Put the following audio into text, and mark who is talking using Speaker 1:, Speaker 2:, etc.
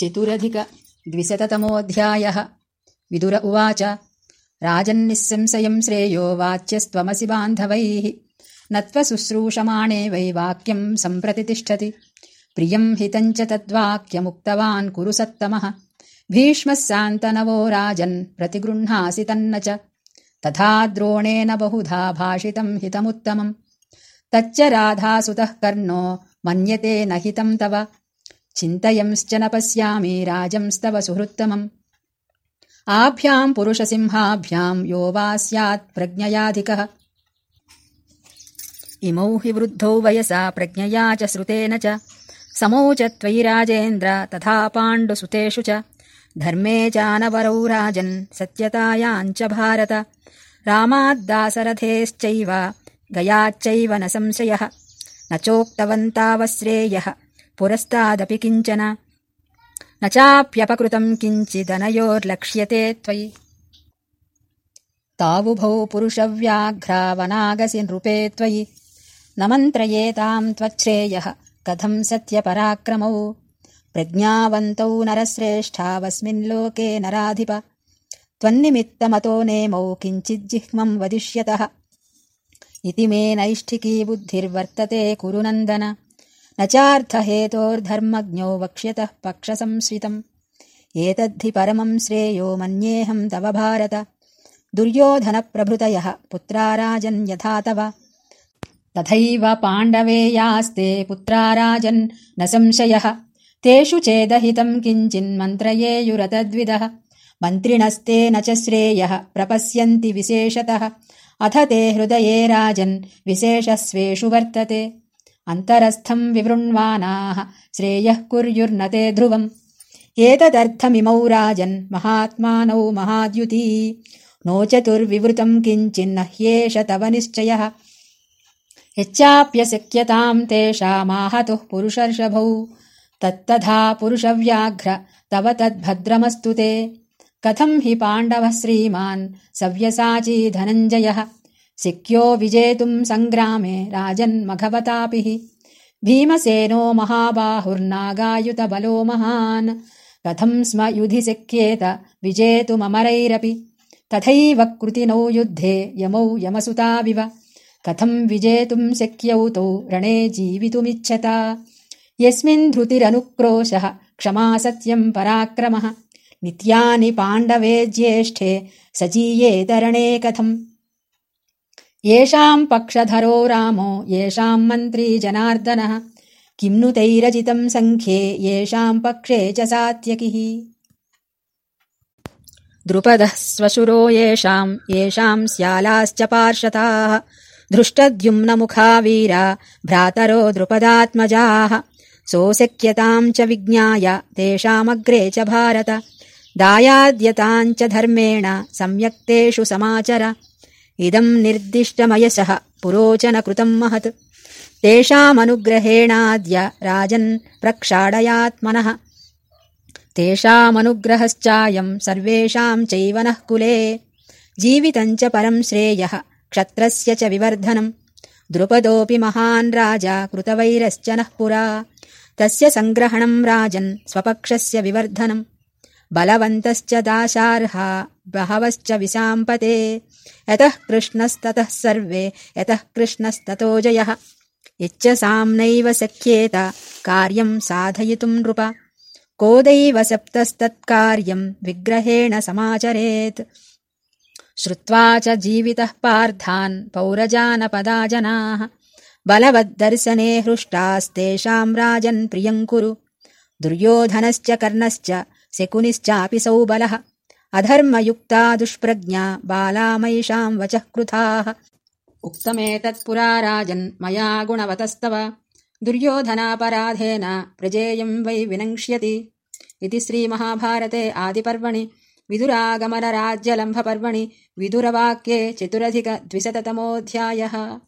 Speaker 1: चतुरधिकद्विशततमोऽध्यायः विदुर उवाच राजन्निःसंशयम् श्रेयो वाच्यस्त्वमसि बान्धवैः। न त्वशुश्रूषमाणे वै वाक्यम् सम्प्रति तिष्ठति। प्रियम् हितम् च तद्वाक्यमुक्तवान् कुरु सत्तमः। भीष्मः सान्तनवो राजन् प्रतिगृह्णासि तन्न च। तथा द्रोणेन बहुधा भाषितम् हितमुत्तमम्। तच्च राधासुतः कर्णो मन्यते न हितम् तव चिन्तयंश्च न पश्यामि राजंस्तव सुहृत्तमम्। आभ्याम् पुरुषसिंहाभ्याम् यो वा स्यात् प्रज्ञयाधिकः। इमौ हि वृद्धौ वयसा प्रज्ञया च श्रुतेन च। समौ च त्वयि राजेन्द्र तथा पाण्डुसुतेषु च। धर्मे चानवरौ राजन् सत्यतायाम् च भारत। रामाद्दासरथेश्चैव गयाच्चैव न संशयः। न चोक्तवन्तावश्रेयः पुरस्तादपि किञ्चन। न चाप्यपकृतम् किञ्चिदनयोर्लक्ष्यते त्वयि। तावुभौ पुरुषव्याघ्रावनागसि नृपे त्वयि। न मन्त्रयेताम् त्वच्छ्रेयः। कथम् सत्यपराक्रमौ? प्रज्ञावन्तौ नरश्रेष्ठावस्मिन् लोके नराधिप। त्वन्निमित्तमतो नेमौ किञ्चिज्जिह्मम् वदिष्यतः। इति मे नैष्ठिकी बुद्धिर्वर्तते कुरु नन्दन न चार्थहेतोर्धर्मज्ञो वक्ष्यतः पक्षसंस्वितम्। एतद्धि परमम् श्रेयो मन्येऽहम् तव भारत। दुर्योधनप्रभृतयः पुत्राराजन् यथा तव। तथैव पाण्डवेयास्ते पुत्राराजन् न संशयः। तेषु चेदहितम् किञ्चिन्मन्त्रयेयुरतद्विदः मन्त्रिणस्ते न च श्रेयः प्रपश्यन्ति विशेषतः। अथ ते हृदये राजन् विशेषस्वेषु वर्तते अन्तरस्थम् विवृण्वानाः श्रेयः कुर्युर्न ते ध्रुवम्। एतदर्थमिमौ राजन् महात्मानौ महाद्युती। नो चतुर्विवृतम् किञ्चिन्न ह्येष तव निश्चयः। यच्चाप्यशक्यताम् तेषामाहतुः पुरुषर्षभौ। तत्तथा पुरुषव्याघ्र तव तद्भद्रमस्तु ते। कथम् हि पाण्डवः श्रीमान् सव्यसाची धनञ्जयः सिक्यो विजेतुम् सङ्ग्रामे राजन्मघवतापि। भीमसेनो महाबाहुर्नागायुतबलो महान्। कथम् स्म युधि शक्येत विजेतुममरैरपि। तथैव कृतिनौ युद्धे यमौ यमसुताविव। कथम् विजेतुम् शक्यौ तौ रणे जीवितुमिच्छता। यस्मिन् धृतिरनुक्रोशः क्षमा सत्यम् पराक्रमः। नित्यानि पाण्डवे ज्येष्ठे सजीयेतरणे कथम् येषाम् पक्षधरो रामो येषाम् मन्त्री जनार्दनः। किम् नु तैरजितम् सङ्ख्ये येषाम् पक्षे च सात्यकिः। द्रुपदः स्वशुरो येषाम् येषाम् स्यालाश्च पार्षताः धृष्टद्युम्नमुखा वीरा भ्रातरो द्रुपदात्मजाः। सोऽशक्यताम् च विज्ञाय तेषामग्रे च भारत। दायाद्यताम् च धर्मेण सम्यक्तेषु समाचर इदम् निर्दिष्टमयसः पुरोचनकृतम् महत्। तेषामनुग्रहेणाद्य राजन् प्रक्षाडयात्मनः। तेषामनुग्रहश्चायम् सर्वेषाम् चैव नः कुले। जीवितम् च परम् श्रेयः क्षत्रस्य च विवर्धनम्। द्रुपदोऽपि महान् राजा कृतवैरश्च नः पुरा। तस्य सङ्ग्रहणम् राजन् स्वपक्षस्य विवर्धनम् बलवन्तश्च दाशार्हा बहवश्च विशाम्पते। यतः कृष्णस्ततः सर्वे यतः कृष्णस्ततो जयः। यच्च साम्नैव शक्येत कार्यम् साधयितुम् नृप। कोदैव सप्तस्तत्कार्यम् विग्रहेण समाचरेत्। श्रुत्वा च जीवितः पार्थान् पौरजानपदा जनाः। बलवद्दर्शने हृष्टास्तेषाम् कुरु। दुर्योधनश्च कर्णश्च शकुनिश्चापि सौबलः अधर्मयुक्ता दुष्प्रज्ञा बालामैषाम् वचः कृताः उक्तमेतत्पुरा राजन् मया गुणवतस्तव। दुर्योधनापराधेन प्रजेयम् वै विनङ्क्ष्यति। इति श्रीमहाभारते आदिपर्वणि। विदुरागमनराज्यलम्भपर्वणि। विदुरवाक्ये चतुरधिकद्विशततमोऽध्यायः